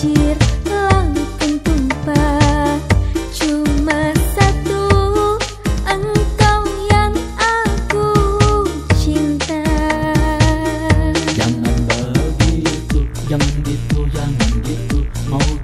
akhir langit tumpah. Cuma satu engkau yang aku cinta. Jangan begitu, jangan gitu, jangan gitu Mau